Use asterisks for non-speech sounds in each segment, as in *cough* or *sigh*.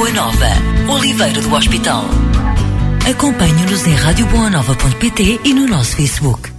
Boa Nova, Oliveira do Hospital. Acompanhe-nos em radioboanova.pt e no nosso Facebook.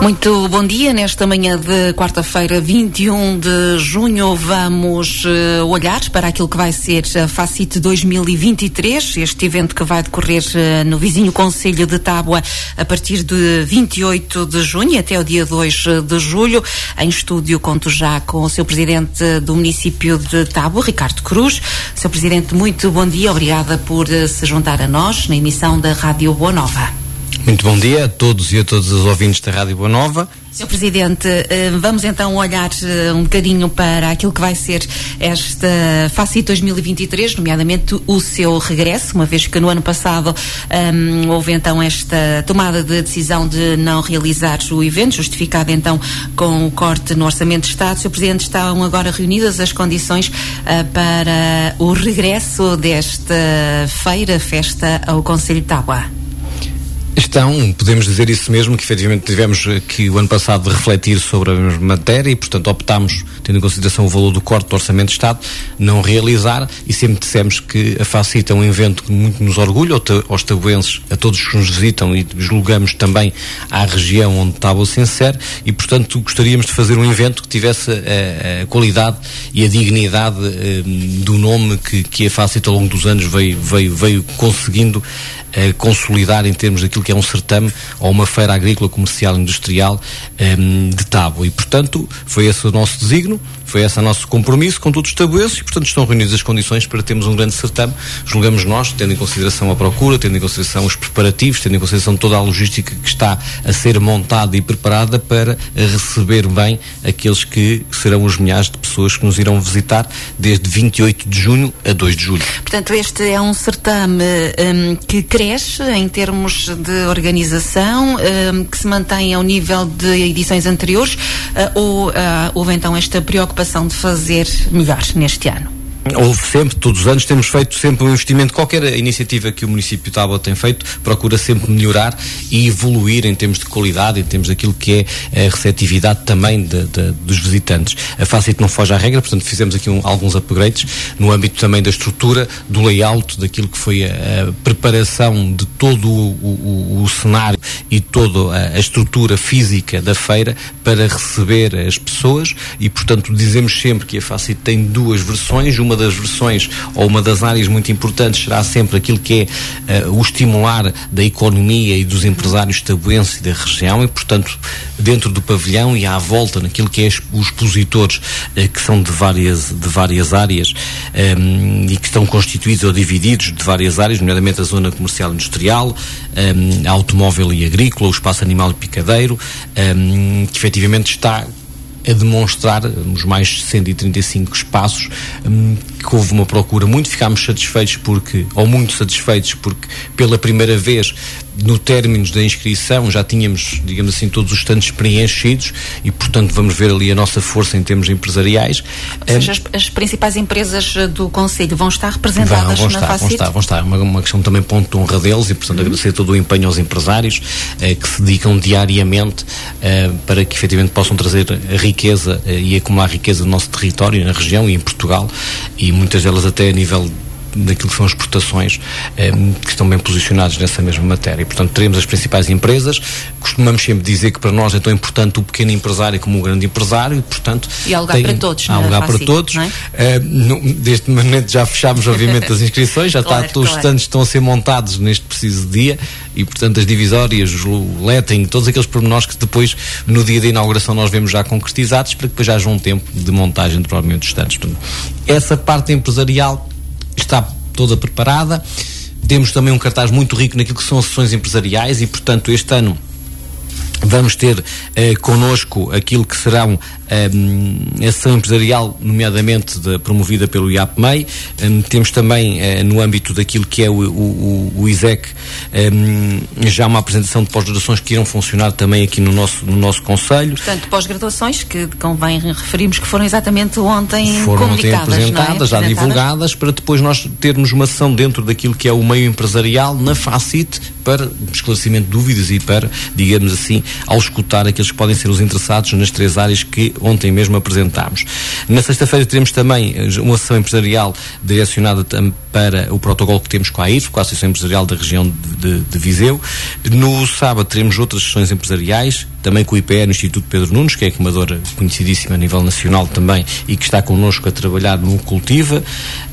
Muito bom dia. Nesta manhã de quarta-feira, 21 de junho, vamos uh, olhar para aquilo que vai ser a Facite 2023, este evento que vai decorrer uh, no vizinho Conselho de Tábua a partir de 28 de junho até o dia 2 de julho. Em estúdio, conto já com o seu presidente do município de Tábua, Ricardo Cruz. Seu presidente, muito bom dia. Obrigada por uh, se juntar a nós na emissão da Rádio Boa Nova. Muito bom dia a todos e a todos os ouvintes da Rádio Boa Nova. Sr. Presidente, eh, vamos então olhar eh, um bocadinho para aquilo que vai ser esta FACIT 2023, nomeadamente o seu regresso, uma vez que no ano passado um, houve então esta tomada de decisão de não realizar o evento, justificado então com o corte no Orçamento de Estado. Sr. Presidente, estão agora reunidas as condições uh, para o regresso desta feira, festa ao Conselho de Tábua? Estão, podemos dizer isso mesmo, que efetivamente tivemos que o ano passado refletir sobre a mesma matéria e, portanto, optámos, tendo em consideração o valor do corte do Orçamento de Estado, não realizar. E sempre dissemos que a Facita é um evento que muito nos orgulha, aos tabuenses, a todos que nos visitam e julgamos também à região onde Tábua se insere e, portanto, gostaríamos de fazer um evento que tivesse a, a qualidade e a dignidade do nome que, que a Facita ao longo dos anos veio, veio, veio conseguindo uh, consolidar em termos daquilo que é um certame ou uma feira agrícola, comercial, industrial um, de Tábua. E, portanto, foi esse o nosso designo, foi esse o nosso compromisso com todos os tabuenses e, portanto, estão reunidas as condições para termos um grande certame, julgamos nós, tendo em consideração a procura, tendo em consideração os preparativos, tendo em consideração toda a logística que está a ser montada e preparada para receber bem aqueles que serão os milhares de pessoas que nos irão visitar desde 28 de junho a 2 de julho. Portanto, este é um certame um, que cresce em termos de organização, um, que se mantém ao nível de edições anteriores, uh, ou uh, houve então esta preocupação de fazer melhor neste ano? Houve sempre, todos os anos, temos feito sempre um investimento. Qualquer iniciativa que o município de Tábua tem feito, procura sempre melhorar e evoluir em termos de qualidade, em termos daquilo que é a receptividade também de, de, dos visitantes. A Facit não foge à regra, portanto fizemos aqui um, alguns upgrades no âmbito também da estrutura, do layout, daquilo que foi a, a preparação de todo o, o, o cenário e toda a, a estrutura física da feira para receber as pessoas e, portanto, dizemos sempre que a Facit tem duas versões, uma das versões ou uma das áreas muito importantes será sempre aquilo que é uh, o estimular da economia e dos empresários tabuenses e da região e, portanto, dentro do pavilhão e à volta naquilo que é os expositores uh, que são de várias, de várias áreas um, e que estão constituídos ou divididos de várias áreas, nomeadamente a zona comercial industrial, um, automóvel e agrícola, o espaço animal e picadeiro, um, que efetivamente está a demonstrar nos mais 135 espaços um, que houve uma procura muito, ficámos satisfeitos porque, ou muito satisfeitos porque pela primeira vez no términos da inscrição já tínhamos, digamos assim, todos os stands preenchidos e, portanto, vamos ver ali a nossa força em termos empresariais. Ou seja, as, as principais empresas do Conselho vão estar representadas vão, vão na estar? Vão estar, vão estar. Uma, uma questão também ponto de honra deles e, portanto, uhum. agradecer todo o empenho aos empresários eh, que se dedicam diariamente eh, para que, efetivamente, possam trazer a riqueza eh, e acumular riqueza no nosso território, na região e em Portugal e muitas delas até a nível daquilo que são exportações eh, que estão bem posicionados nessa mesma matéria. Portanto, teremos as principais empresas. Costumamos sempre dizer que para nós é tão importante o pequeno empresário como o grande empresário, e, portanto. E há lugar tem, para todos, Há lugar para todos. É? Eh, no, deste momento já fechámos, *laughs* obviamente, as inscrições, já claro, está, todos claro. os stands estão a ser montados neste preciso dia e, portanto, as divisórias, o letting, todos aqueles pormenores que depois, no dia da inauguração, nós vemos já concretizados para que depois haja um tempo de montagem de provavelmente dos stands. Portanto, essa parte empresarial está toda preparada. Temos também um cartaz muito rico naquilo que são as sessões empresariais e, portanto, este ano Vamos ter eh, connosco aquilo que serão um, a ação empresarial, nomeadamente de, promovida pelo IAPMEI. Um, temos também, uh, no âmbito daquilo que é o, o, o ISEC, um, já uma apresentação de pós-graduações que irão funcionar também aqui no nosso, no nosso Conselho. Portanto, pós-graduações que convém referirmos que foram exatamente ontem foram ontem apresentadas, é? já divulgadas, para depois nós termos uma ação dentro daquilo que é o meio empresarial na FACIT para esclarecimento de dúvidas e para, digamos assim, ao escutar aqueles que podem ser os interessados nas três áreas que ontem mesmo apresentámos. Na sexta-feira teremos também eh, uma sessão empresarial direcionada para o protocolo que temos com a IRF, com a Associação Empresarial da região de, de, de Viseu. No sábado teremos outras sessões empresariais, também com o IPE no Instituto Pedro Nunes, que é comadora conhecidíssima a nível nacional também e que está connosco a trabalhar no Cultiva,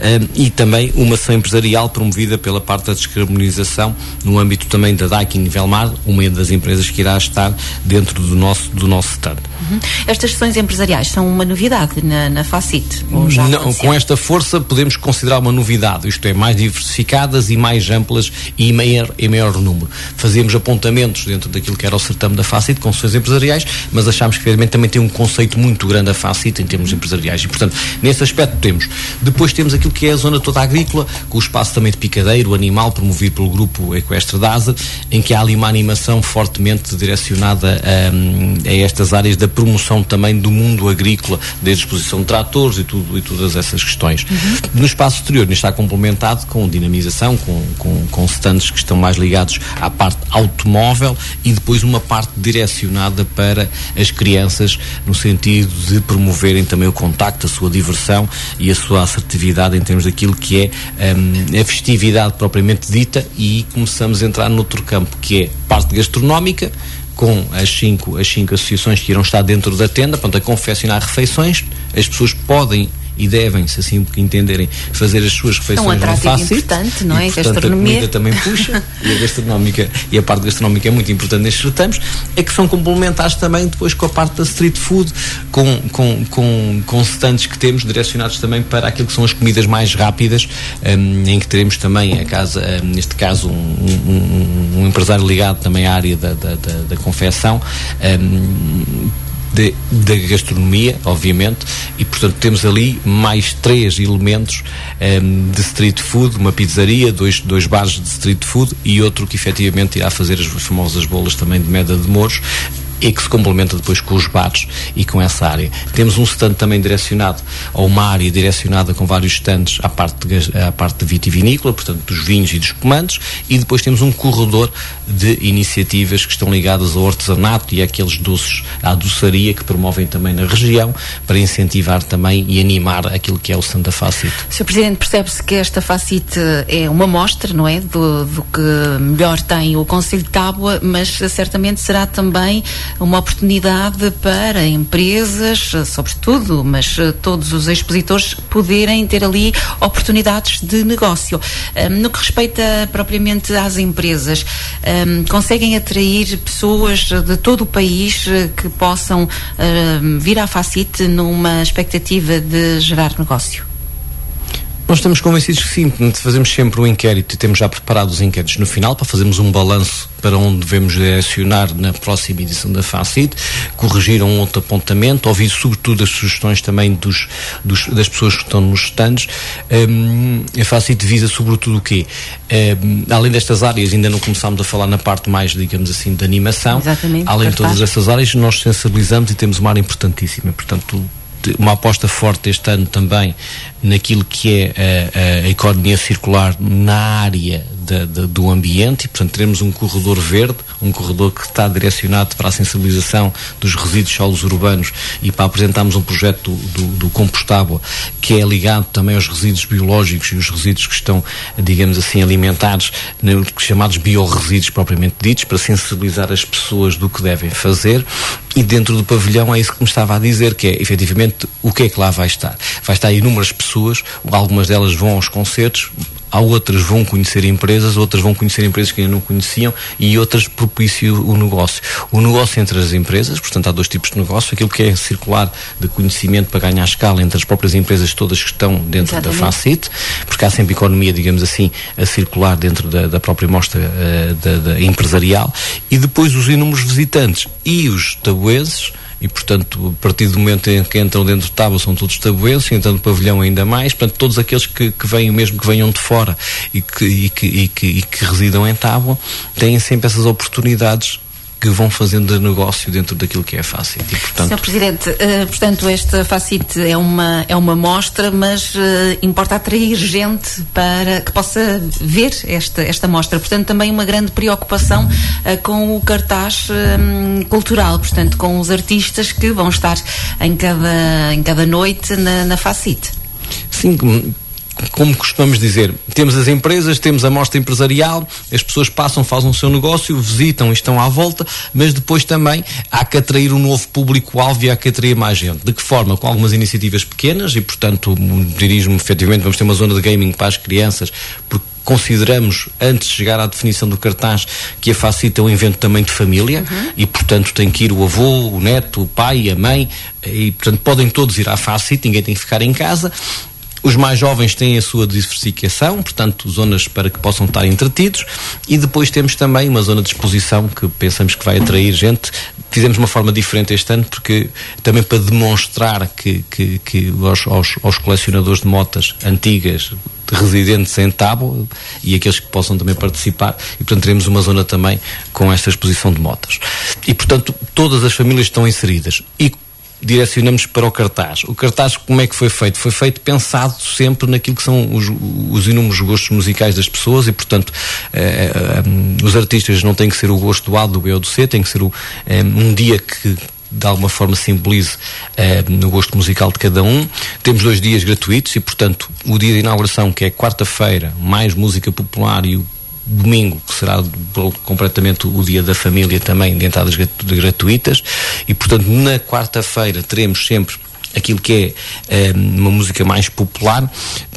um, e também uma ação empresarial promovida pela parte da descarbonização no âmbito também da DAC em Velmar, uma das empresas que irá estar dentro do nosso, do nosso stand. Uhum. Estas sessões empresariais são uma novidade na, na FACIT? Não, com esta força podemos considerar uma novidade, isto é, mais diversificadas e mais amplas e maior, em maior número. Fazíamos apontamentos dentro daquilo que era o certame da FACIT com sessões empresariais, mas achámos que evidentemente também tem um conceito muito grande a FACIT em termos empresariais e, portanto, nesse aspecto temos. Depois temos aquilo que é a zona toda agrícola, com o espaço também de picadeiro, animal, promovido pelo grupo Equestre DASA, em que há ali uma animação fortemente direcionada a, a estas áreas da promoção também do mundo agrícola, desde a exposição de tratores e, tudo, e todas essas questões. Uhum. No espaço exterior, está complementado com dinamização, com, com, com stands que estão mais ligados à parte automóvel e depois uma parte direcionada para as crianças, no sentido de promoverem também o contacto, a sua diversão e a sua assertividade em termos daquilo que é um, a festividade propriamente dita e começamos a entrar noutro campo, que é parte gastronómica, com as cinco, as cinco associações que irão estar dentro da tenda, portanto, a confeccionar refeições. As pessoas podem e devem, se assim entenderem, fazer as suas refeições é um não fácil. importante, não é? E, portanto, gastronomia. a comida também puxa e a gastronómica e a parte gastronómica é muito importante nestes certames, é que são complementares também depois com a parte da street food, com, com, com, com stands que temos direcionados também para aquilo que são as comidas mais rápidas, um, em que teremos também a casa, um, neste caso, um, um, um, empresário ligado também à área da, da, da, da confecção. Da gastronomia, obviamente, e portanto temos ali mais três elementos um, ehm, de street food, uma pizzaria, dois, dois bares de street food e outro que efetivamente irá fazer as famosas bolas também de meda de mouros e que se complementa depois com os bares e com essa área. Temos um stand também direcionado, ou uma área direcionada com vários stands à parte, de, à parte de vitivinícola, portanto dos vinhos e dos comandos, e depois temos um corredor de iniciativas que estão ligadas ao artesanato e àqueles doces, à doçaria que promovem também na região, para incentivar também e animar aquilo que é o stand da Facite. Sr. Presidente, percebe-se que esta Facite é uma mostra, não é, do, do que melhor tem o Conselho de Tábua, mas certamente será também uma oportunidade para empresas, sobretudo, mas eh, todos os expositores poderem ter ali oportunidades de negócio. No que respeita propriamente às empresas, conseguem atrair pessoas de todo o país eh, que possam vir à Facite numa expectativa de gerar negócio? Nós estamos convencidos que sim, fazemos sempre um inquérito e temos já preparado os inquéritos no final para fazermos um balanço para onde devemos direcionar na próxima edição da FACIT, corrigir um outro apontamento, ouvir sobretudo as sugestões também dos, dos das pessoas que estão nos stands. Um, a FACIT visa sobretudo o quê? Um, além destas áreas, ainda não começámos a falar na parte mais, digamos assim, de animação. Exatamente, além de todas essas áreas, nós sensibilizamos e temos uma área importantíssima. Portanto, uma aposta forte este ano também naquilo que é a, a economia circular na área de, de, do ambiente e, portanto, teremos um corredor verde, um corredor que está direcionado para a sensibilização dos resíduos solos urbanos e para apresentarmos um projeto do, do, do compostável que é ligado também aos resíduos biológicos e os resíduos que estão, digamos assim, alimentados, chamados biorresíduos propriamente ditos, para sensibilizar as pessoas do que devem fazer. E dentro do pavilhão é isso que me estava a dizer, que é efetivamente o que é que lá vai estar. Vai estar inúmeras pessoas, algumas delas vão aos concertos, há outras vão conhecer empresas, outras vão conhecer empresas que ainda não conheciam e outras propiciam o negócio. O negócio entre as empresas, portanto há dois tipos de negócio, aquilo que é circular de conhecimento para ganhar escala entre as próprias empresas todas que estão dentro Exatamente. da FACIT, porque há sempre economia, digamos assim, a circular dentro da, da própria mostra uh, da, da empresarial e depois os inúmeros visitantes e os tabuenses e, portanto, a partir do momento em que entram dentro do tábua são todos tabuenses, entrando pavilhão ainda mais, portanto, todos aqueles que, que vêm, mesmo que venham de fora e que, e que, e que, e que residam em tábua, têm sempre essas oportunidades que vão fazendo negócio dentro daquilo que é a Facit. E, portanto... Sr. Presidente, uh, portanto, esta Facit é uma, é uma mostra, mas uh, importa atrair gente para que possa ver esta, esta mostra. Portanto, também uma grande preocupação uh, com o cartaz cultural, portanto, com os artistas que vão estar em cada, em cada noite na, na Facit. Sim, como costumamos dizer, temos as empresas, temos a mostra empresarial, as pessoas passam, fazem o seu negócio, visitam e estão à volta, mas depois também há que atrair um novo público-alvo e há que atrair mais gente. De que forma? Com algumas iniciativas pequenas e, portanto, dirijo-me efetivamente, vamos ter uma zona de gaming para as crianças, porque consideramos, antes de chegar à definição do cartaz, que a Facita é um evento também de família uhum. e, portanto, tem que ir o avô, o neto, o pai, a mãe e, portanto, podem todos ir à Facita, ninguém tem que ficar em casa os mais jovens têm a sua diversificação, portanto, zonas para que possam estar entretidos. E depois temos também uma zona de exposição que pensamos que vai atrair gente. Fizemos uma forma diferente este ano, porque também para demonstrar que, que, que aos, aos, aos colecionadores de motas antigas, residentes em Tábua e aqueles que possam também participar e portanto teremos uma zona também com esta exposição de motas e portanto todas as famílias estão inseridas e direcionamos para o cartaz. O cartaz, como é que foi feito? Foi feito pensado sempre naquilo que são os, os inúmeros gostos musicais das pessoas e, portanto, eh, eh, os artistas não têm que ser o gosto do A, do B ou do C, tem que ser o, eh, um dia que de alguma forma simbolize no gosto musical de cada um. Temos dois dias gratuitos e, portanto, o dia de inauguração, que é quarta-feira, mais música popular e o domingo, que será completamente o dia da família também, de entradas gratuitas, e portanto na quarta-feira teremos sempre aquilo que é um, uma música mais popular.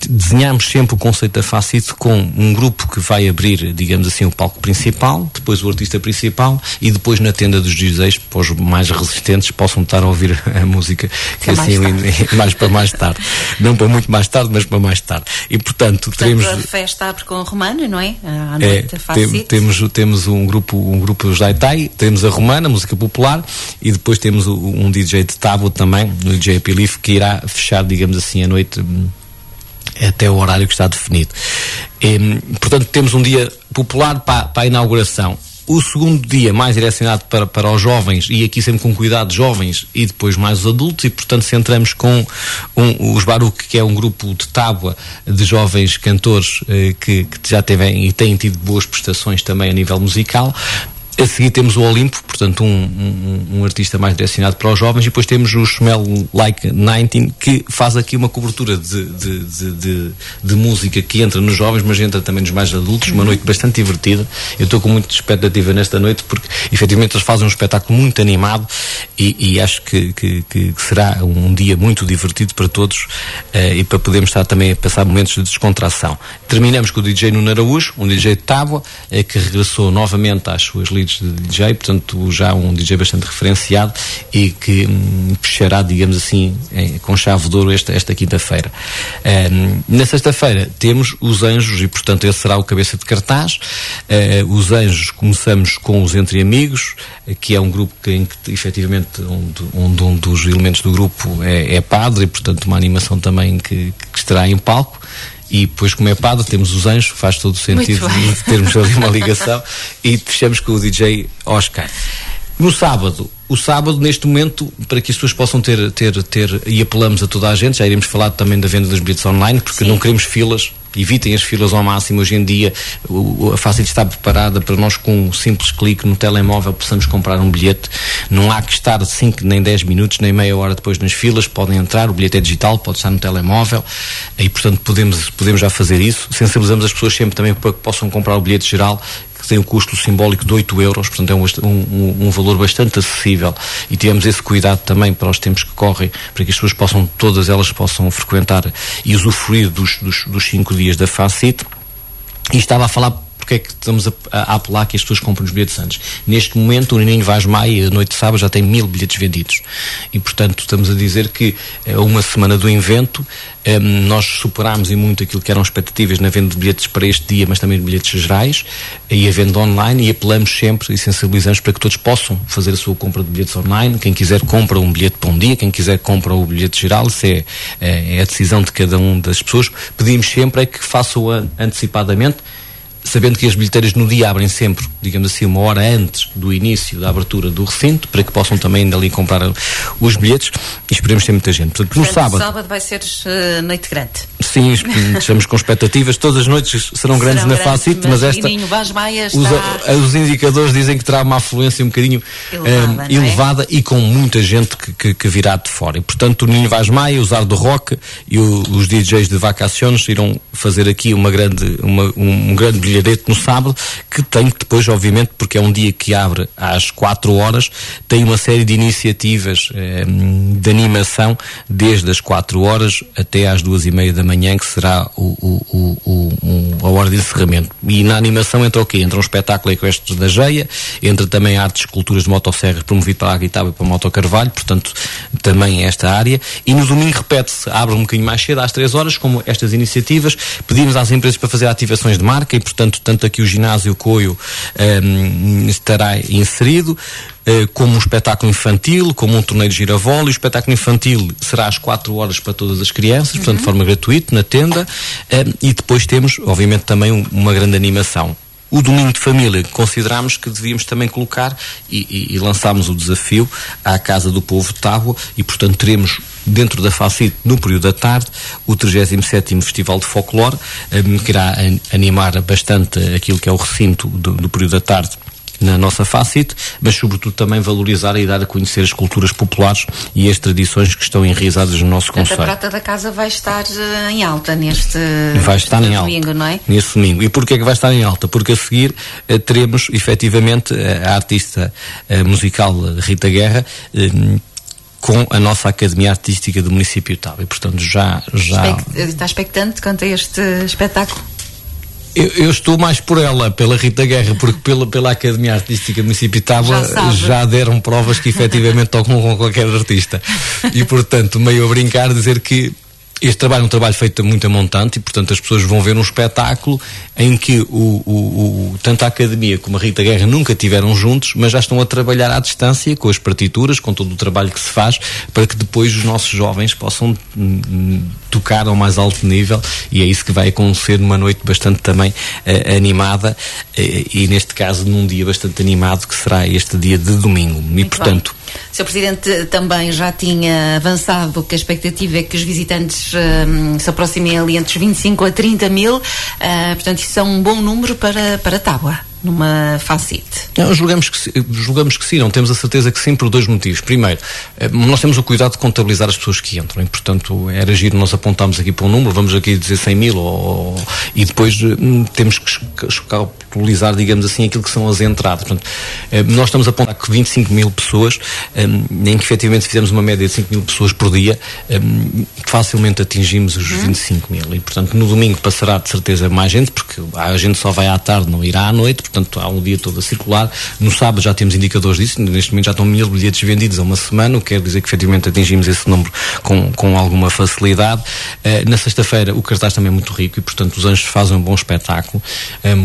Desenhamos sempre o conceito da Facite com um grupo que vai abrir, digamos assim, o palco principal, depois o artista principal e depois na tenda dos DJs, para os mais resistentes possam estar a ouvir a música que assim mais, *laughs* mais, para mais tarde. Não para muito mais tarde, mas para mais tarde. E portanto, portanto teremos. A festa abre com a Romana, não é? À noite é, tem, temos, temos um grupo, um grupo Jaitai, temos a Romana, música popular, e depois temos um DJ de tábua também, o DJ Pilif, que irá fechar, digamos assim, a noite hum, até o horário que está definido. E, hum, portanto, temos um dia popular para, para a inauguração. O segundo dia, mais direcionado para, para os jovens, e aqui sempre com cuidado, jovens e depois mais os adultos, e portanto centramos com um, os Baruch, que é um grupo de tábua de jovens cantores eh, que, que já têm e têm tido boas prestações também a nível musical, a seguir temos o Olimpo, portanto, um, um, um, artista mais direcionado para os jovens, e depois temos o Smell Like 19, que faz aqui uma cobertura de, de, de, de, de música que entra nos jovens, mas entra também nos mais adultos. Uma noite bastante divertida. Eu estou com muita expectativa nesta noite, porque efetivamente eles fazem um espetáculo muito animado e, e acho que, que, que, será um dia muito divertido para todos uh, e para podermos estar também a passar momentos de descontração. Terminamos com o DJ Nuno Araújo, um DJ de Tábua, uh, que regressou novamente às suas lides de DJ, portanto já um DJ bastante referenciado e que hum, fechará, digamos assim, em, com chave de ouro esta, esta quinta-feira. Um, na sexta-feira temos os Anjos e, portanto, esse será o cabeça de cartaz. Uh, os Anjos começamos com os Entre Amigos, que é um grupo que, em que efetivamente um dos elementos do grupo é, é padre e, portanto, uma animação também que, que estará em palco e depois como é padre temos os anjos, faz todo o sentido termos ali uma ligação e fechamos com o DJ Oscar. No sábado, o sábado, neste momento, para que as pessoas possam ter, ter, ter, e apelamos a toda a gente, já iremos falar também da venda dos bilhetes online, porque Sim. não queremos filas, evitem as filas ao máximo. Hoje em dia, a Facil está preparada para nós, com um simples clique no telemóvel, possamos comprar um bilhete. Não há que estar 5 nem 10 minutos, nem meia hora depois nas filas. Podem entrar, o bilhete é digital, pode estar no telemóvel e, portanto, podemos, podemos já fazer isso. Sensibilizamos as pessoas sempre também para que possam comprar o bilhete geral que tem um custo simbólico de 8 euros, portanto é um, um, um, valor bastante acessível e tivemos esse cuidado também para os tempos que correm, para que as pessoas possam, todas elas possam frequentar e usufruir dos, dos, dos cinco dias da FACIT. E estava a falar porque é que estamos a, a, apelar que as pessoas comprem os bilhetes antes. Neste momento, o Nininho Vaz Maia, noite de sábado, já tem mil bilhetes vendidos. E, portanto, estamos a dizer que a eh, uma semana do evento, eh, nós superámos e muito aquilo que eram expectativas na venda de bilhetes para este dia, mas também de bilhetes gerais, e a venda online, e apelamos sempre e sensibilizamos para que todos possam fazer a sua compra de bilhetes online. Quem quiser compra um bilhete para um dia, quem quiser compra o bilhete geral, isso é, é, é a decisão de cada um das pessoas. Pedimos sempre é que façam antecipadamente sabendo que as bilheteiras no dia abrem sempre, digamos assim, uma hora antes do início da abertura do recinto, para que possam também ali comprar os bilhetes e esperemos ter muita gente. Portanto, no sábado. sábado vai ser uh, noite grande. Sim, *laughs* estamos com expectativas. Todas as noites serão grandes serão na Facite, mas, mas esta. Os, os, indicadores dizem que terá uma afluência um bocadinho elevada, uh, elevada é? e com muita gente que, que, que, virá de fora. E, portanto, o Ninho Vaz Maia, o Zar do Rock e o, os DJs de vacações irão fazer aqui uma grande, uma, um, um grande bilhete no sábado, que tem depois, obviamente, porque é um dia que abre às 4 horas, tem uma série de iniciativas eh, de animação desde as 4 horas até às duas e meia da manhã, que será o, o, o, a hora de encerramento. E na animação entra o quê? Entra um espetáculo Equestres da Geia, entra também artes e esculturas de motosserras promovido para a Guitarra e o Moto Carvalho, portanto, também esta área. E no domingo repete-se, abre um bocadinho mais cedo, às 3 horas, como estas iniciativas. Pedimos às empresas para fazer ativações de marca e, portanto, portanto, tanto aqui o ginásio Coio um, estará inserido, uh, como um espetáculo infantil, como um torneio de giravola, e o espetáculo infantil será às 4 horas para todas as crianças, uhum. portanto, de forma gratuita, na tenda, um, e depois temos, obviamente, também um, uma grande animação. O domingo de família considerámos que devíamos também colocar e, e, e lançámos o desafio à Casa do Povo de Tábua e, portanto, teremos dentro da FACIT, no período da tarde, o 37º Festival de Folclore, um, que irá animar bastante aquilo que é o recinto do, do período da tarde na nossa FACIT, mas sobretudo também valorizar e dar a conhecer as culturas populares e as tradições que estão enraizadas no nosso Conselho. A prata da casa vai estar uh, em alta neste vai estar em domingo, alta, não é? Neste domingo. E porquê é que vai estar em alta? Porque a seguir uh, teremos efetivamente uh, a artista musical Rita Guerra com a nossa Academia Artística do município de. E, portanto, já... já... Está expectante quanto a este espetáculo? Eu, eu, estou mais por ela, pela Rita Guerra, porque pela, pela Academia Artística Municipal já, já, deram provas que efetivamente tocam com qualquer artista. E portanto, meio a brincar, dizer que este trabalho é um trabalho feito muito a montante e, portanto, as pessoas vão ver um espetáculo em que o, o, o, tanto a Academia como a Rita Guerra nunca tiveram juntos, mas já estão a trabalhar à distância com as partituras, com todo o trabalho que se faz, para que depois os nossos jovens possam hum, hum tocar ao mais alto nível e é isso que vai acontecer numa noite bastante também uh, animada uh, e, neste caso, num dia bastante animado que será este dia de domingo. Muito e, portanto. Bem. O Sr. Presidente também já tinha avançado que a expectativa é que os visitantes uh, se aproximem ali entre os 25 a 30 mil, uh, portanto, isso é um bom número para, para Tábua numa facite? Não, julgamos, que, julgamos que sim, não temos a certeza que sim, por dois motivos. Primeiro, eh, nós temos o cuidado de contabilizar as pessoas que entram, e portanto era giro nós apontarmos aqui para um número, vamos aqui dizer 100 mil, ou, e depois hum, temos que calcular, digamos assim, aquilo que são as entradas. Portanto, eh, nós estamos a apontar que 25 mil pessoas, hum, em que efetivamente fizemos uma média de 5 mil pessoas por dia, hum, facilmente atingimos os uhum. 25 mil. E portanto, no domingo passará de certeza mais gente, porque a gente só vai à tarde, não irá à noite, portanto há um dia todo a circular. No sábado já temos indicadores disso, neste momento já estão mil bilhetes vendidos a uma semana, o que quer dizer que efetivamente atingimos esse número com, com alguma facilidade. Na sexta-feira o cartaz também é muito rico e, portanto, os Anjos fazem um bom espetáculo uh,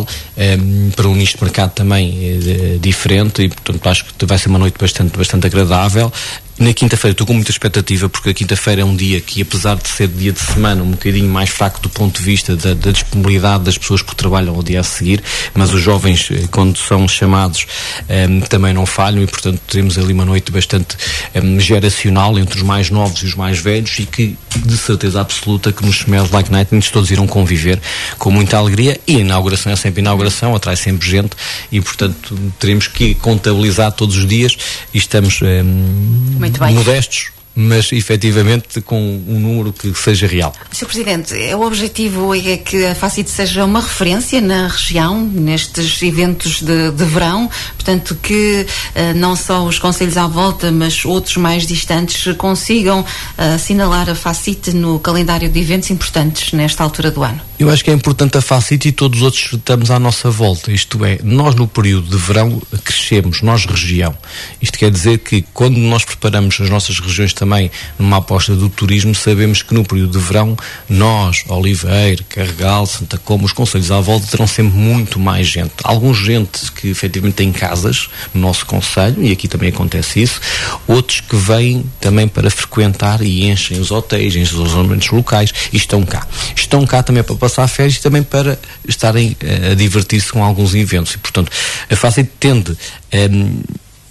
um, para um nicho de mercado também uh, diferente e, portanto, acho que vai ser uma noite bastante, bastante agradável. Na quinta-feira estou com muita expectativa porque a quinta-feira é um dia que, apesar de ser dia de semana, um bocadinho mais fraco do ponto de vista da, da disponibilidade das pessoas que trabalham ao dia a seguir, mas os jovens, eh, quando são chamados, um, ehm, também não falham e, portanto, temos ali uma noite bastante um, ehm, geracional entre os mais novos e os mais velhos e que, de certeza absoluta, que nos Smells Like Night todos irão conviver com muita alegria e a inauguração é sempre inauguração, atrai sempre gente e, portanto, teremos que contabilizar todos os dias e estamos. Um, ehm, muito bem. modestos, mas efetivamente com um número que seja real. Sr. Presidente, o objetivo é que a Facite seja uma referência na região, nestes eventos de, de verão, portanto que uh, não só os conselhos à volta, mas outros mais distantes consigam uh, assinalar a Facite no calendário de eventos importantes nesta altura do ano. Eu acho que é importante a Facite e todos os outros estamos à nossa volta, isto é, nós no período de verão crescemos, nós região. Isto quer dizer que quando nós preparamos as nossas regiões também também numa aposta do turismo, sabemos que no período de verão nós, Oliveira, Carregal, Santa Como, os conselhos à volta terão sempre muito mais gente. Alguns gente que efetivamente casa casas no nosso Conselho, e aqui também acontece isso, outros que vêm também para frequentar e enchem os hotéis, enchem os alojamentos locais e estão cá. Estão cá também para passar férias e também para estarem uh, a divertir-se com alguns eventos. E, portanto, a fase tende um, ehm,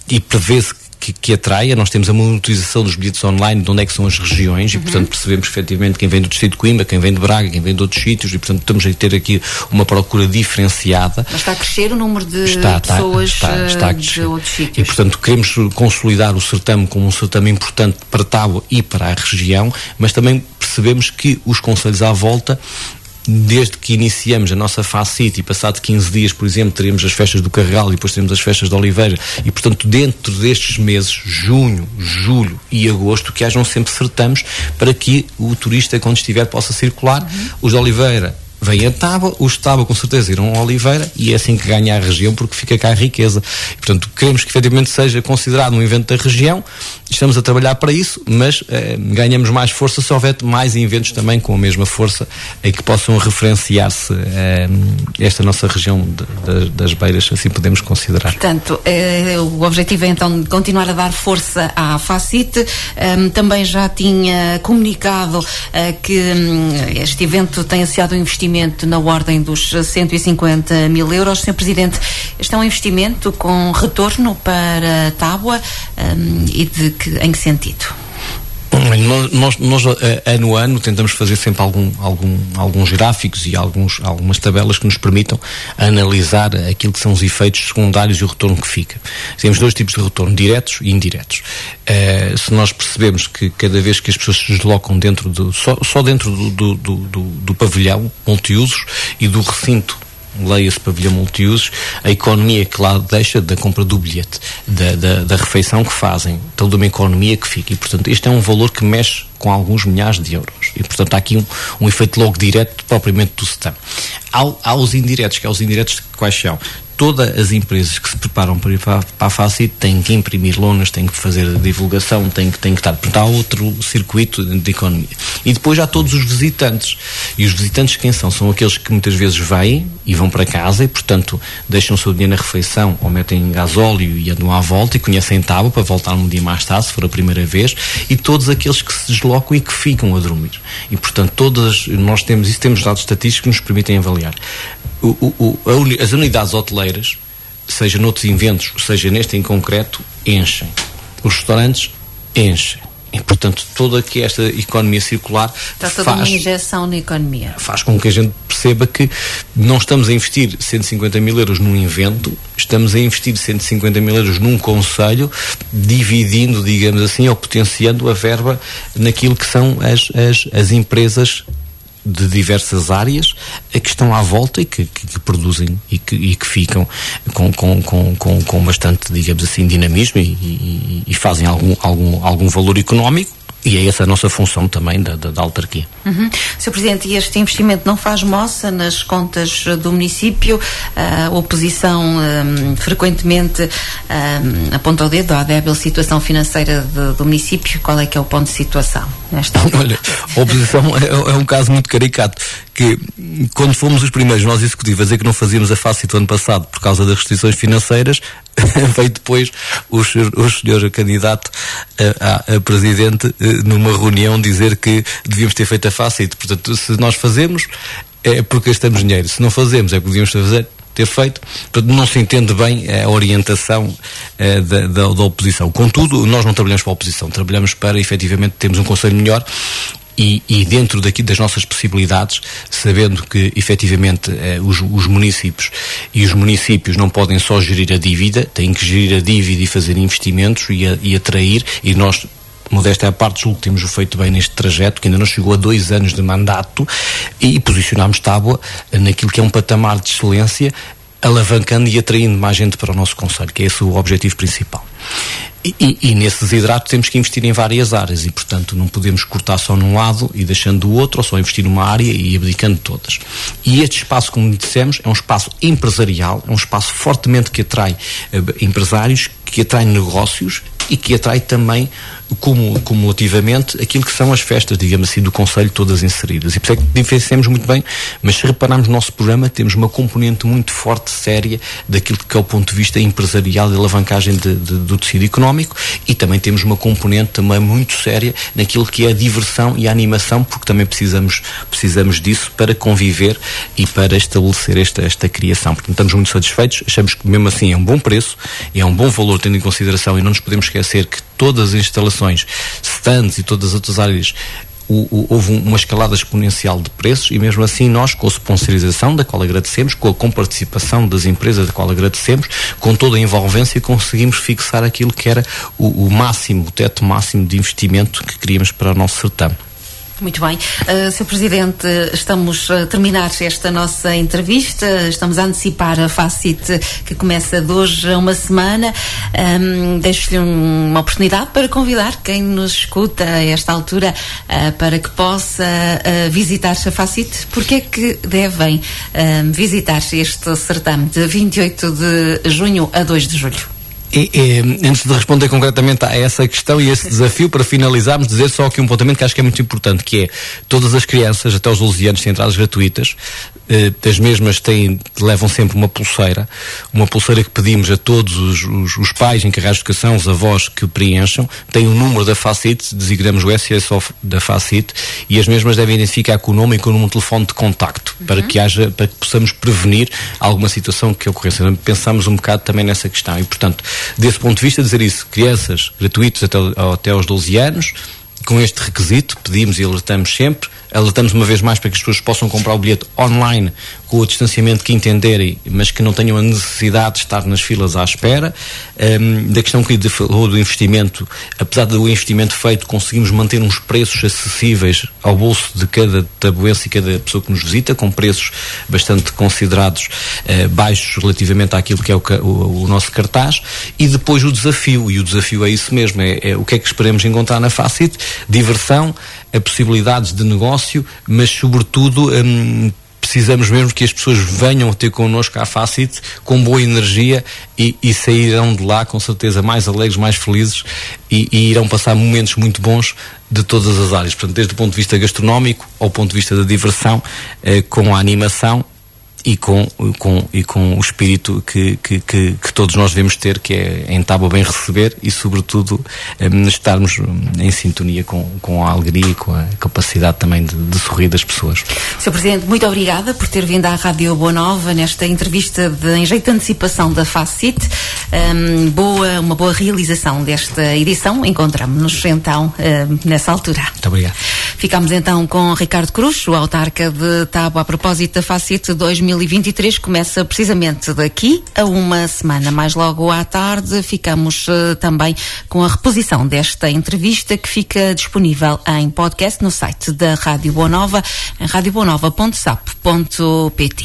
e prevê-se que, que atraia. Nós temos a monitorização dos bilhetes online, de onde é que são as regiões, uhum. e portanto percebemos efetivamente quem vem do distrito de Coimbra, quem vem de Braga, quem vem de outros sítios, e portanto estamos a ter aqui uma procura diferenciada. Mas está a crescer o número de está, pessoas está, está, está de outros sítios. E portanto queremos consolidar o certame como um certame importante para Tábua e para a região, mas também percebemos que os conselhos à volta desde que iniciamos a nossa fase City, passado 15 dias, por exemplo, teremos as festas do Carregal e depois teremos as festas de Oliveira, e portanto, dentro destes meses, junho, julho e agosto, que hajam sempre certames para que o turista, quando estiver, possa circular. Uhum. Os de Oliveira vem a tábua, os tábua com certeza irão a Oliveira e é assim que ganha a região porque fica cá a riqueza. E, portanto, queremos que efetivamente seja considerado um evento da região, estamos a trabalhar para isso, mas eh, ganhamos mais força se houver mais eventos também com a mesma força em que possam referenciar-se eh, esta nossa região de, de, das beiras, assim podemos considerar. Portanto, eh, o objetivo é então continuar a dar força à FACIT, ehm, também já tinha comunicado eh, que um, este evento tem associado um investimento na ordem dos 150 mil euros. Sr. Presidente, este é um investimento com retorno para Tábua um, e de que, em que sentido? Nós, nós, eh, ano a ano tentamos fazer sempre algum, algum, alguns gráficos e alguns, algumas tabelas que nos permitam analisar aquilo que são os efeitos secundários e o retorno que fica. Temos dois tipos de retorno, diretos e indiretos. Uh, se nós percebemos que cada vez que as pessoas se deslocam dentro do, só, só dentro do, do, do, do, do pavilhão multiusos e do recinto leia-se pavilhão multiusos, a economia que lá deixa da compra do bilhete, da, da, da, refeição que fazem, toda uma economia que fica. E, portanto, este é um valor que mexe com alguns milhares de euros. E, portanto, há aqui um, um efeito logo direto propriamente do STAM. Há, há os indiretos, que há os indiretos quais são? Todas as empresas que se preparam para ir para, para a FACIT têm que imprimir lonas, têm que fazer divulgação, têm que, têm que estar. Portanto, há outro circuito de economia. E depois há todos os visitantes. E os visitantes quem são? São aqueles que muitas vezes vêm e vão para casa e, portanto, deixam o seu dinheiro na refeição ou metem gasóleo e andam à volta e conhecem Tábua para voltar um dia mais tarde, se for a primeira vez. E todos aqueles que se deslocam e que ficam a dormir. E, portanto, todas, nós temos isso, temos dados estatísticos que nos permitem avaliar o, o, uni, as unidades hoteleiras, seja noutros eventos, seja neste em concreto, enchem. Os restaurantes enchem. E, portanto, toda aqui esta economia circular Está toda faz, uma injeção na economia. Faz com que a gente perceba que não estamos a investir 150 mil euros num evento, estamos a investir 150 mil euros num conselho, dividindo, digamos assim, ou potenciando a verba naquilo que são as, as, as empresas de diversas áreas que estão à volta e que, que, que produzem e que, e que ficam com, com, com, com, com bastante, digamos assim, dinamismo e, e, e fazem algum, algum, algum valor económico e é essa a nossa função também da, da, da autarquia. Uhum. Sr. Presidente, este investimento não faz moça nas contas do município? A oposição um, frequentemente um, aponta o dedo à débil situação financeira de, do município. Qual é que é o ponto de situação nesta Olha, a oposição é, é, um caso muito caricato, que quando fomos os primeiros, nós executivos, a dizer que não fazíamos a face do ano passado por causa das restrições financeiras, *laughs* veio depois o, o senhor candidato a, a, presidente eh, numa reunião dizer que devíamos ter feito a face. Portanto, se nós fazemos, é porque gastamos dinheiro. Se não fazemos, é porque devíamos fazer ter feito. Portanto, não se entende bem a orientação eh, da, da, da, oposição. Contudo, nós não trabalhamos para a oposição, trabalhamos para efetivamente termos um conselho melhor e, e, dentro daqui das nossas possibilidades, sabendo que efetivamente eh, os, os, municípios e os municípios não podem só gerir a dívida, têm que gerir a dívida e fazer investimentos e, a, e atrair, e nós modéstia à parte, julgo que temos o feito bem neste trajeto, que ainda não chegou a dois anos de mandato, e posicionámos Tábua naquilo que é um patamar de excelência, alavancando e atraindo mais gente para o nosso Conselho, que é esse o objetivo principal. E, e, e nesse desidrato temos que investir em várias áreas e, portanto, não podemos cortar só num lado e deixando do outro, ou só investir numa área e abdicando todas. E este espaço, como dissemos, é um espaço empresarial, é um espaço fortemente que atrai uh, empresários, que atrai negócios e que atrai também cumulativamente aquilo que são as festas, digamos assim, do Conselho todas inseridas. E por isso é que diferenciamos muito bem, mas se repararmos no nosso programa, temos uma componente muito forte, séria, daquilo que é o ponto de vista empresarial e alavancagem de, de, do tecido económico e também temos uma componente também muito séria naquilo que é a diversão e a animação, porque também precisamos, precisamos disso para conviver e para estabelecer esta, esta criação. Portanto, estamos muito satisfeitos, achamos que mesmo assim é um bom preço, é um bom valor tendo em consideração e não nos podemos esquecer que todas as instalações, stands e todas as outras áreas o, o, houve uma escalada exponencial de preços e mesmo assim nós, com a sponsorização, da qual agradecemos, com a comparticipação das empresas, da qual agradecemos, com toda a envolvência, conseguimos fixar aquilo que era o, o máximo, o teto máximo de investimento que queríamos para o nosso certame. Muito bem. Uh, Sr. Presidente, estamos a terminar esta nossa entrevista, estamos a antecipar a FACIT que começa de hoje a uma semana. Um, Deixo-lhe uma oportunidade para convidar quem nos escuta a esta altura uh, para que possa uh, visitar a FACIT. Porquê é que devem visitar este certame de 28 de junho a 2 de julho? E, e, antes de responder concretamente a essa questão e esse desafio, para finalizarmos, dizer só aqui um apontamento que acho que é muito importante, que é todas as crianças até os 12 anos têm entradas gratuitas, eh, as mesmas têm, levam sempre uma pulseira, uma pulseira que pedimos a todos os, os, os pais encarregados de educação, os avós que preencham, tem o um número da FACIT, designamos o SSO da FACIT, e as mesmas devem identificar com o nome e com o número de telefone de contacto, uhum. para que haja, para que possamos prevenir alguma situação que ocorresse. Pensamos um bocado também nessa questão, e portanto, desse ponto de vista, dizer isso, crianças gratuitos até, até aos 12 anos, com este requisito, pedimos e alertamos sempre, alertamos uma vez mais para que as pessoas possam comprar o bilhete online com o distanciamento que entenderem, mas que não tenham a necessidade de estar nas filas à espera. Um, da questão que falou do investimento, apesar do investimento feito, conseguimos manter uns preços acessíveis ao bolso de cada tabuense e cada pessoa que nos visita, com preços bastante considerados uh, baixos relativamente àquilo que é o, o, o, nosso cartaz. E depois o desafio, e o desafio é isso mesmo, é, é o que é que esperamos encontrar na Facit? Diversão, possibilidades de negócio, mas sobretudo um, precisamos mesmo que as pessoas venham ter connosco à Facit com boa energia e, e sairão de lá com certeza mais alegres, mais felizes e, e, irão passar momentos muito bons de todas as áreas. Portanto, desde o ponto de vista gastronómico ao ponto de vista da diversão, eh, com a animação e com, com, e com o espírito que, que, que, que, todos nós devemos ter, que é em tábua bem receber e, sobretudo, um, estarmos em sintonia com, com a alegria e com a capacidade também de, de sorrir das pessoas. Sr. Presidente, muito obrigada por ter vindo à Rádio Boa Nova nesta entrevista de, em jeito de antecipação da FACIT. Um, boa, uma boa realização desta edição. Encontramos-nos então um, nessa altura. Muito obrigado. Ficamos então com Ricardo Cruz, o autarca de Tábua, a propósito da FACIT 2023, começa precisamente daqui a uma semana. Mais logo à tarde ficamos uh, também com a reposição desta entrevista que fica disponível em podcast no site da Rádio Boa Nova, em radioboanova.sap.pt.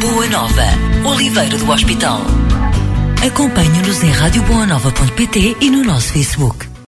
Boa Nova, Oliveira do Hospital. Acompanhe-nos em radioboanova.pt e no nosso Facebook.